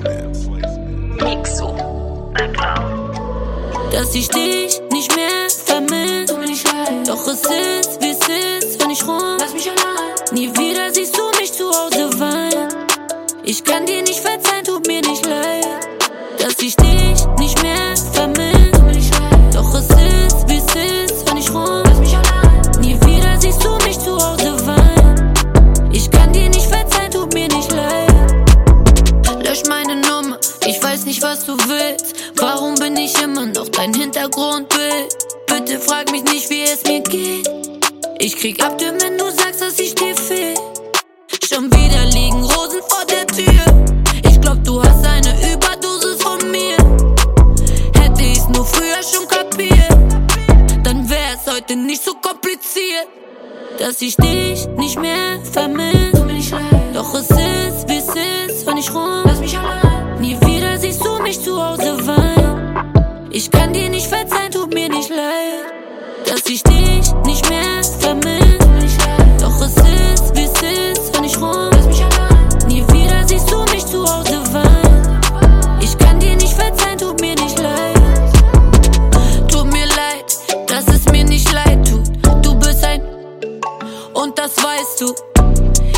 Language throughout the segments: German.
Mixo. Dass ich dich nicht mehr vermisse. Doch es ist, wie es ist, wenn ich rum. Lass mich allein. Nie wieder siehst du mich zu Hause weinen. Ich kann dir nicht verstehen. Noch dein Hintergrundbild? Bitte frag mich nicht, wie es mir geht. Ich krieg Abtür, wenn du sagst, dass ich dir fehl. Schon wieder liegen Rosen vor der Tür. Ich glaub, du hast eine Überdosis von mir. Hätte ich's nur früher schon kapiert, dann wär's heute nicht so kompliziert. Dass ich dich nicht mehr vermisse. Doch es ist, wie es ist, wenn ich rum. lass mich allein. Nie wieder siehst du mich zu Hause weinen. Ich kann dir nicht verzeihen, tut mir nicht leid, dass ich dich nicht mehr vermisse. Doch es ist, wie es ist, wenn ich rum. Nie wieder siehst du mich zu Hause weinen. Ich kann dir nicht verzeihen, tut mir nicht leid. Tut mir leid, dass es mir nicht leid tut. Du bist ein und das weißt du.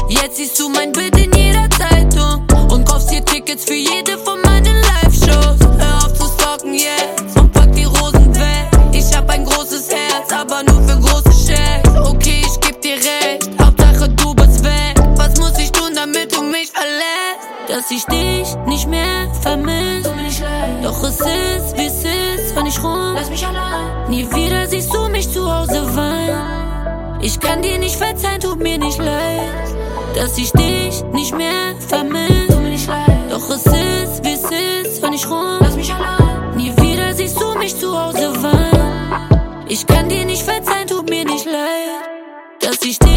Jetzt siehst du mein Bild in jeder Zeitung und kaufst dir Tickets für jede von meinen Live-Shows. dass ich dich nicht mehr vermisse. Doch es ist, wie es ist, wenn ich rum. Lass mich allein. Nie wieder siehst du mich zu Hause weinen. Ich kann dir nicht verzeihen, tut mir nicht leid. Dass ich dich nicht mehr vermisse. Doch es ist, wie es ist, wenn ich rum. Lass mich allein. Nie wieder siehst du mich zu Hause weinen. Ich kann dir nicht verzeihen, tut mir nicht leid. Dass ich dich